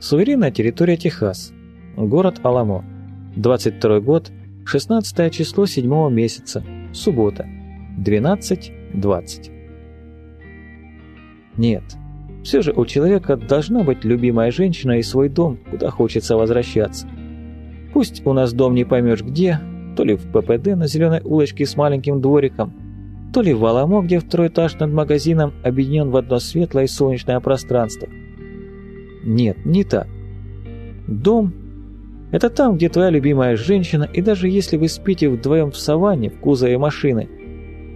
Суверенная территория Техас. Город Аламо. 22 год, 16 число 7 месяца. Суббота. 12.20. Нет. Все же у человека должна быть любимая женщина и свой дом, куда хочется возвращаться. Пусть у нас дом не поймешь где, то ли в ППД на зеленой улочке с маленьким двориком, то ли в Аламо, где второй этаж над магазином объединен в одно светлое и солнечное пространство. Нет, не так. Дом – это там, где твоя любимая женщина, и даже если вы спите вдвоем в саванне, в кузове машины,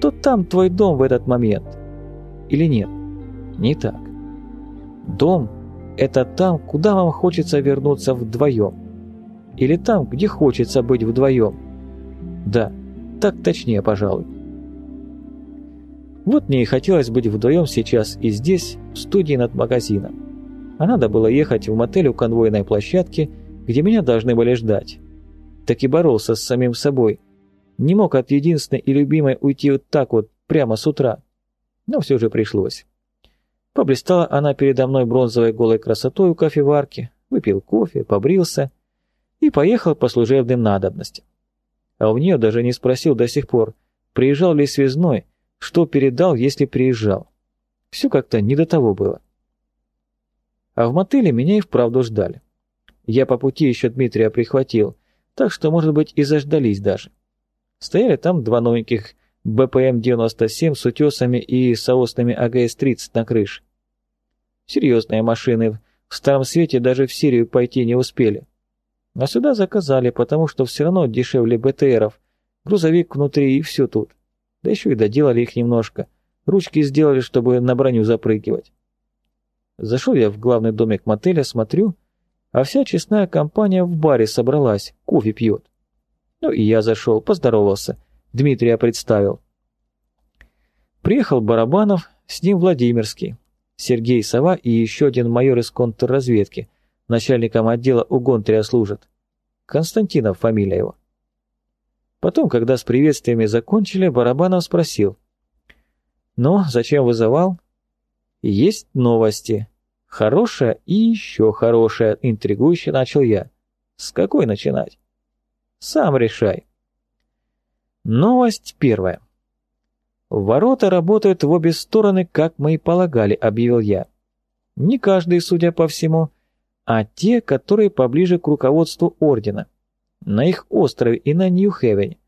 то там твой дом в этот момент. Или нет? Не так. Дом – это там, куда вам хочется вернуться вдвоем. Или там, где хочется быть вдвоем. Да, так точнее, пожалуй. Вот мне и хотелось быть вдвоем сейчас и здесь, в студии над магазином. А надо было ехать в мотель у конвойной площадки, где меня должны были ждать. Так и боролся с самим собой. Не мог от единственной и любимой уйти вот так вот, прямо с утра. Но все же пришлось. Поблистала она передо мной бронзовой голой красотой у кофеварки, выпил кофе, побрился и поехал по служебным надобностям а у нее даже не спросил до сих пор, приезжал ли связной, что передал, если приезжал. Все как-то не до того было. А в мотеле меня и вправду ждали. Я по пути еще Дмитрия прихватил, так что, может быть, и заждались даже. Стояли там два новеньких БПМ-97 с утесами и соосными АГС-30 на крыше. Серьезные машины, в старом свете даже в Сирию пойти не успели. А сюда заказали, потому что все равно дешевле БТРов. Грузовик внутри и все тут. Да еще и доделали их немножко. Ручки сделали, чтобы на броню запрыгивать. Зашел я в главный домик мотеля, смотрю, а вся честная компания в баре собралась, кофе пьет. Ну и я зашел, поздоровался, Дмитрия представил. Приехал Барабанов, с ним Владимирский, Сергей Сова и еще один майор из контрразведки – начальником отдела у Гонтрия служит. Константинов фамилия его. Потом, когда с приветствиями закончили, Барабанов спросил. «Ну, зачем вызывал?» «Есть новости. Хорошая и еще хорошая», — интригующе начал я. «С какой начинать?» «Сам решай». Новость первая. «Ворота работают в обе стороны, как мы и полагали», — объявил я. «Не каждый, судя по всему, а те, которые поближе к руководству Ордена, на их острове и на Нью-Хевене.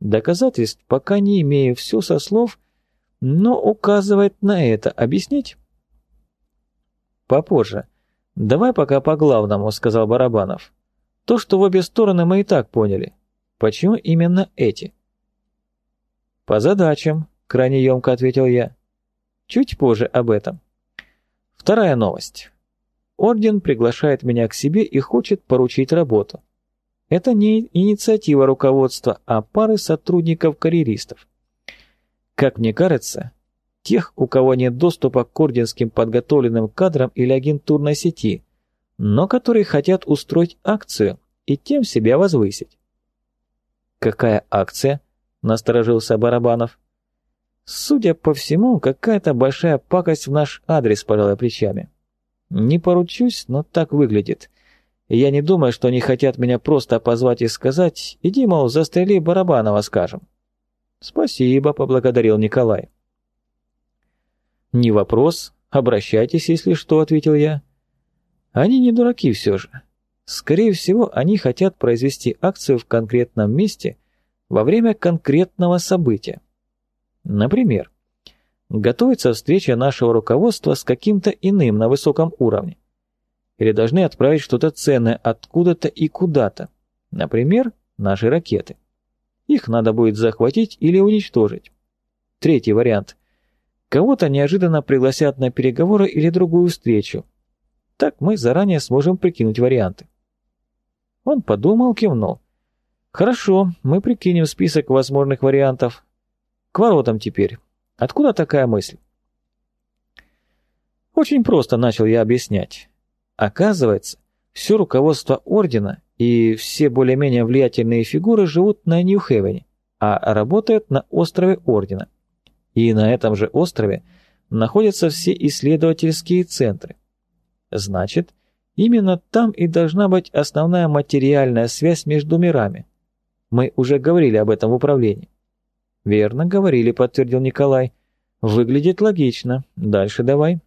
Доказательств пока не имею, все со слов, но указывает на это. Объяснить? Попозже. Давай пока по главному, сказал Барабанов. То, что в обе стороны мы и так поняли. Почему именно эти? По задачам, крайне емко ответил я. Чуть позже об этом. Вторая новость. Орден приглашает меня к себе и хочет поручить работу. Это не инициатива руководства, а пары сотрудников-карьеристов. Как мне кажется, тех, у кого нет доступа к орденским подготовленным кадрам или агентурной сети, но которые хотят устроить акцию и тем себя возвысить. «Какая акция?» – насторожился Барабанов. «Судя по всему, какая-то большая пакость в наш адрес пожала плечами. Не поручусь, но так выглядит. Я не думаю, что они хотят меня просто позвать и сказать, иди, мол, застрели Барабанова, скажем. Спасибо, поблагодарил Николай. Не вопрос, обращайтесь, если что, ответил я. Они не дураки все же. Скорее всего, они хотят произвести акцию в конкретном месте во время конкретного события. Например, готовится встреча нашего руководства с каким-то иным на высоком уровне. Или должны отправить что-то ценное откуда-то и куда-то. Например, наши ракеты. Их надо будет захватить или уничтожить. Третий вариант. Кого-то неожиданно пригласят на переговоры или другую встречу. Так мы заранее сможем прикинуть варианты. Он подумал, кивнул. Хорошо, мы прикинем список возможных вариантов. К воротам теперь. Откуда такая мысль? Очень просто начал я объяснять. Оказывается, все руководство Ордена и все более-менее влиятельные фигуры живут на Нью-Хевене, а работают на острове Ордена. И на этом же острове находятся все исследовательские центры. Значит, Именно там и должна быть основная материальная связь между мирами. Мы уже говорили об этом в управлении. Верно говорили, подтвердил Николай. Выглядит логично. Дальше давай.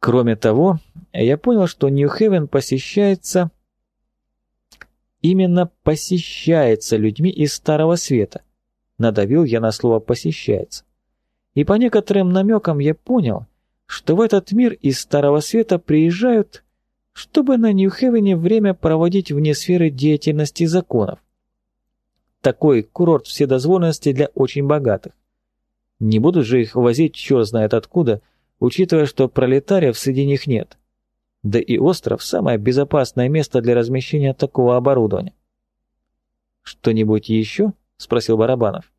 Кроме того, я понял, что Нью-Хевен посещается... Именно посещается людьми из Старого Света. Надавил я на слово «посещается». И по некоторым намекам я понял, что в этот мир из Старого Света приезжают, чтобы на Нью-Хевене время проводить вне сферы деятельности законов. Такой курорт вседозволенности для очень богатых. Не будут же их возить черт знает откуда, учитывая, что пролетариев среди них нет. Да и остров – самое безопасное место для размещения такого оборудования. «Что-нибудь еще?» – спросил Барабанов.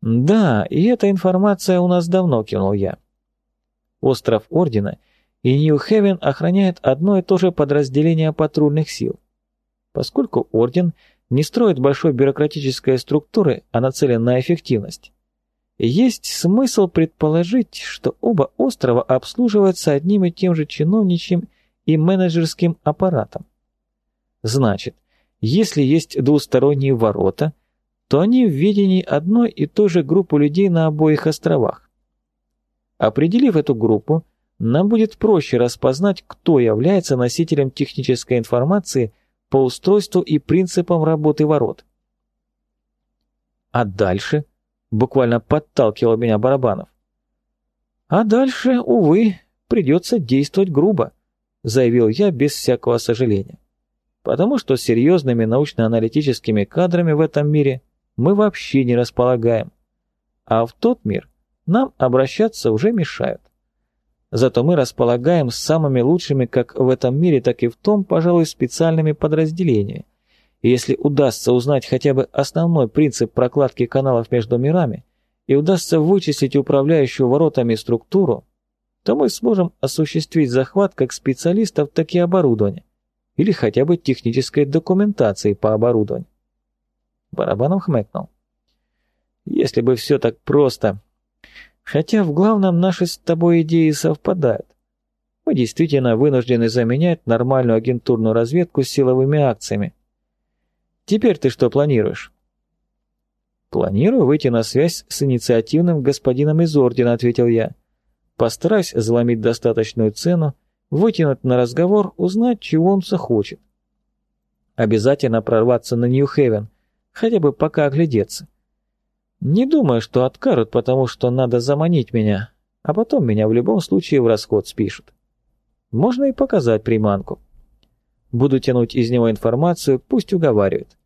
«Да, и эта информация у нас давно», – кивнул я. Остров Ордена и Нью-Хевен охраняет одно и то же подразделение патрульных сил. Поскольку Орден не строит большой бюрократической структуры, а нацелен на эффективность, есть смысл предположить, что оба острова обслуживаются одним и тем же чиновничьим и менеджерским аппаратом. Значит, если есть двусторонние ворота, то они в видении одной и той же группы людей на обоих островах. Определив эту группу, нам будет проще распознать, кто является носителем технической информации по устройству и принципам работы ворот. А дальше – Буквально подталкивал меня Барабанов. А дальше, увы, придется действовать грубо, заявил я без всякого сожаления. Потому что серьезными научно-аналитическими кадрами в этом мире мы вообще не располагаем. А в тот мир нам обращаться уже мешают. Зато мы располагаем самыми лучшими как в этом мире, так и в том, пожалуй, специальными подразделениями, если удастся узнать хотя бы основной принцип прокладки каналов между мирами и удастся вычислить управляющую воротами структуру, то мы сможем осуществить захват как специалистов, так и оборудования, или хотя бы технической документации по оборудованию. Барабанов хмыкнул. Если бы все так просто. Хотя в главном наши с тобой идеи совпадают. Мы действительно вынуждены заменять нормальную агентурную разведку силовыми акциями, Теперь ты что планируешь?» «Планирую выйти на связь с инициативным господином из Ордена», — ответил я. «Постараюсь заломить достаточную цену, вытянуть на разговор, узнать, чего он захочет. Обязательно прорваться на Нью-Хевен, хотя бы пока оглядеться. Не думаю, что откажут, потому что надо заманить меня, а потом меня в любом случае в расход спишут. Можно и показать приманку. Буду тянуть из него информацию, пусть уговаривает.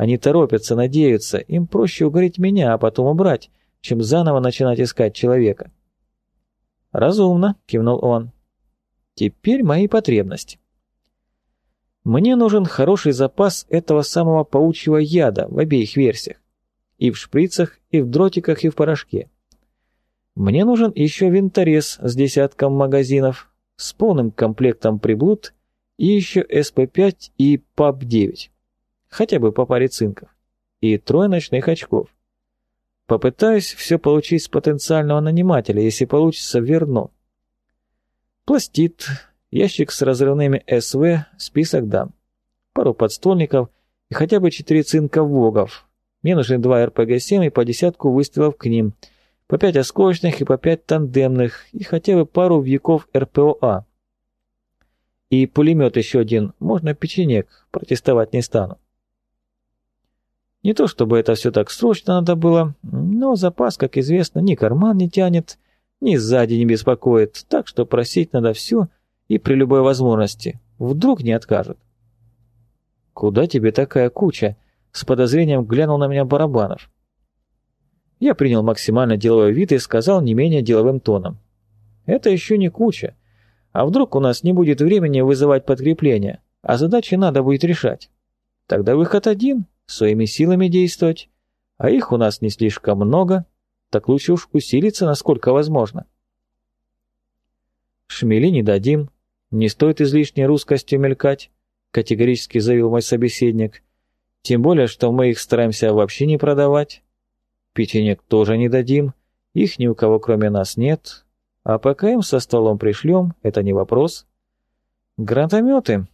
Они торопятся, надеются, им проще угореть меня, а потом убрать, чем заново начинать искать человека. «Разумно», — кивнул он. «Теперь мои потребности. Мне нужен хороший запас этого самого паучьего яда в обеих версиях. И в шприцах, и в дротиках, и в порошке. Мне нужен еще винторез с десятком магазинов, с полным комплектом приблуд и еще СП-5 и ПАП-9 хотя бы по паре цинков, и трое ночных очков. Попытаюсь все получить с потенциального нанимателя, если получится, верну. Пластит, ящик с разрывными СВ, список дам. Пару подствольников и хотя бы четыре цинка вогов. Мне нужны два РПГ-7 и по десятку выстрелов к ним, по пять осколочных и по пять тандемных, и хотя бы пару вьюков РПОА. И пулемет еще один, можно печенек, протестовать не стану. Не то чтобы это все так срочно надо было, но запас, как известно, ни карман не тянет, ни сзади не беспокоит, так что просить надо все и при любой возможности. Вдруг не откажут. «Куда тебе такая куча?» — с подозрением глянул на меня Барабанов. Я принял максимально деловой вид и сказал не менее деловым тоном. «Это еще не куча. А вдруг у нас не будет времени вызывать подкрепление, а задачи надо будет решать? Тогда выход один своими силами действовать, а их у нас не слишком много, так лучше уж усилиться, насколько возможно. Шмели не дадим, не стоит излишней русскостью мелькать, категорически заявил мой собеседник, тем более, что мы их стараемся вообще не продавать. Печенек тоже не дадим, их ни у кого кроме нас нет, а пока им со столом пришлем, это не вопрос. Гранатометы?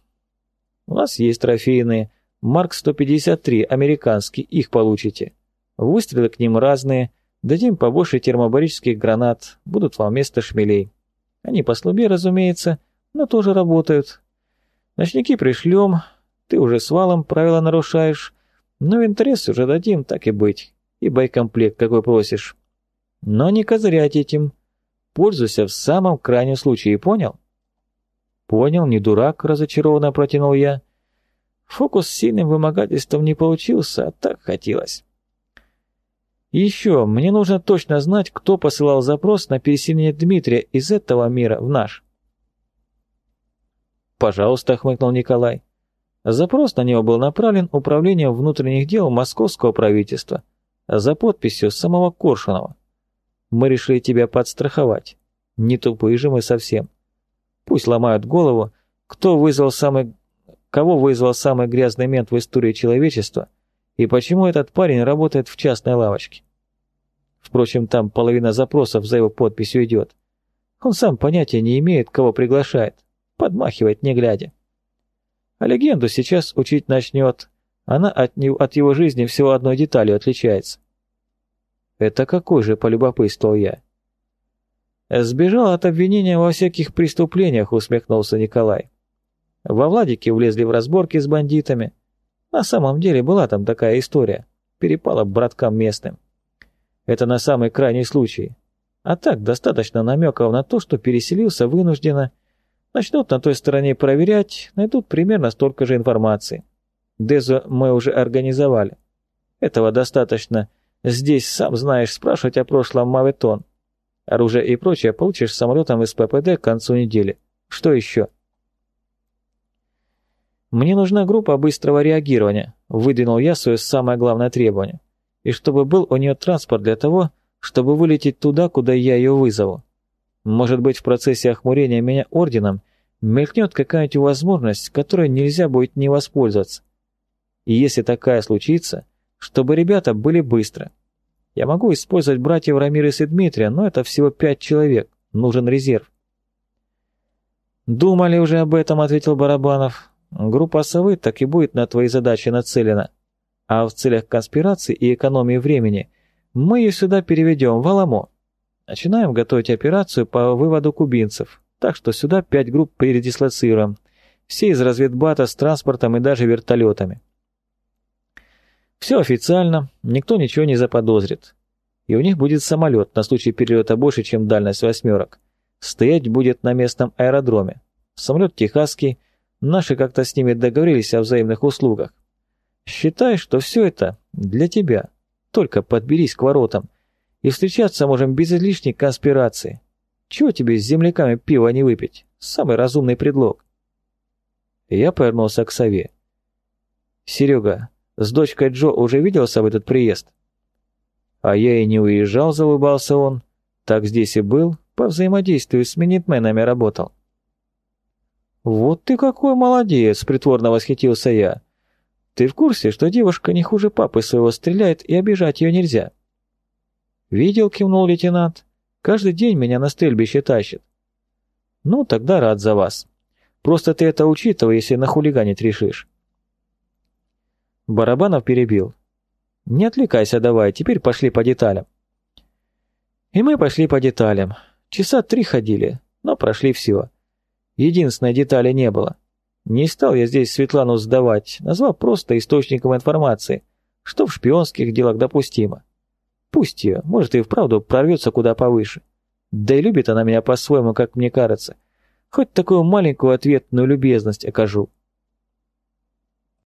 У нас есть трофейные. Марк-153, американский, их получите. Выстрелы к ним разные. Дадим побольше термобарических гранат, будут вам вместо шмелей. Они послабее, разумеется, но тоже работают. Ночники пришлем, ты уже с валом правила нарушаешь, но интерес уже дадим, так и быть, и боекомплект, какой просишь. Но не козырять этим. Пользуйся в самом крайнем случае, понял? Понял, не дурак, разочарованно протянул я. Фокус с сильным вымогательством не получился, а так хотелось. еще, мне нужно точно знать, кто посылал запрос на переселение Дмитрия из этого мира в наш. «Пожалуйста», — хмыкнул Николай. Запрос на него был направлен Управлением внутренних дел Московского правительства за подписью самого Коршунова. Мы решили тебя подстраховать. Не тупые же мы совсем. Пусть ломают голову, кто вызвал самый... кого вызвал самый грязный мент в истории человечества и почему этот парень работает в частной лавочке. Впрочем, там половина запросов за его подписью идет. Он сам понятия не имеет, кого приглашает. Подмахивает, не глядя. А легенду сейчас учить начнет. Она от, не, от его жизни всего одной деталью отличается. Это какой же, полюбопытствовал я. Сбежал от обвинения во всяких преступлениях, усмехнулся Николай. Во Владике влезли в разборки с бандитами. На самом деле была там такая история. Перепала браткам местным. Это на самый крайний случай. А так достаточно намеков на то, что переселился вынужденно Начнут на той стороне проверять, найдут примерно столько же информации. Дезу мы уже организовали. Этого достаточно. Здесь, сам знаешь, спрашивать о прошлом Маветон. Оружие и прочее получишь самолетом из ППД к концу недели. Что еще? Мне нужна группа быстрого реагирования, выдвинул я свое самое главное требование. И чтобы был у нее транспорт для того, чтобы вылететь туда, куда я ее вызову. Может быть, в процессе охмурения меня орденом мелькнет какая-нибудь возможность, которой нельзя будет не воспользоваться. И если такая случится, чтобы ребята были быстро. Я могу использовать братьев Рамирес и Дмитрия, но это всего пять человек, нужен резерв. «Думали уже об этом», — ответил Барабанов. «Группа совы так и будет на твои задачи нацелена. А в целях конспирации и экономии времени мы ее сюда переведем в Аламо. Начинаем готовить операцию по выводу кубинцев, так что сюда пять групп передислоцируем, все из разведбата с транспортом и даже вертолетами. Все официально, никто ничего не заподозрит. И у них будет самолет на случай перелета больше, чем дальность восьмерок. Стоять будет на местном аэродроме. Самолет техасский, наши как-то с ними договорились о взаимных услугах. Считай, что все это для тебя. Только подберись к воротам, и встречаться можем без излишней конспирации. Чего тебе с земляками пива не выпить? Самый разумный предлог. Я повернулся к сове. «Серега, с дочкой Джо уже виделся в этот приезд?» «А я и не уезжал», — залыбался он. «Так здесь и был, по взаимодействию с минитменами работал». «Вот ты какой молодец!» — притворно восхитился я. «Ты в курсе, что девушка не хуже папы своего стреляет, и обижать ее нельзя?» «Видел», — кивнул лейтенант. «Каждый день меня на стрельбище тащит». «Ну, тогда рад за вас. Просто ты это учитывай, если на хулиганить решишь». Барабанов перебил. «Не отвлекайся давай, теперь пошли по деталям». И мы пошли по деталям. Часа три ходили, но прошли все. Единственной детали не было. Не стал я здесь Светлану сдавать, назвал просто источником информации, что в шпионских делах допустимо. Пусть ее, может и вправду прорвется куда повыше. Да и любит она меня по-своему, как мне кажется. Хоть такую маленькую ответную любезность окажу.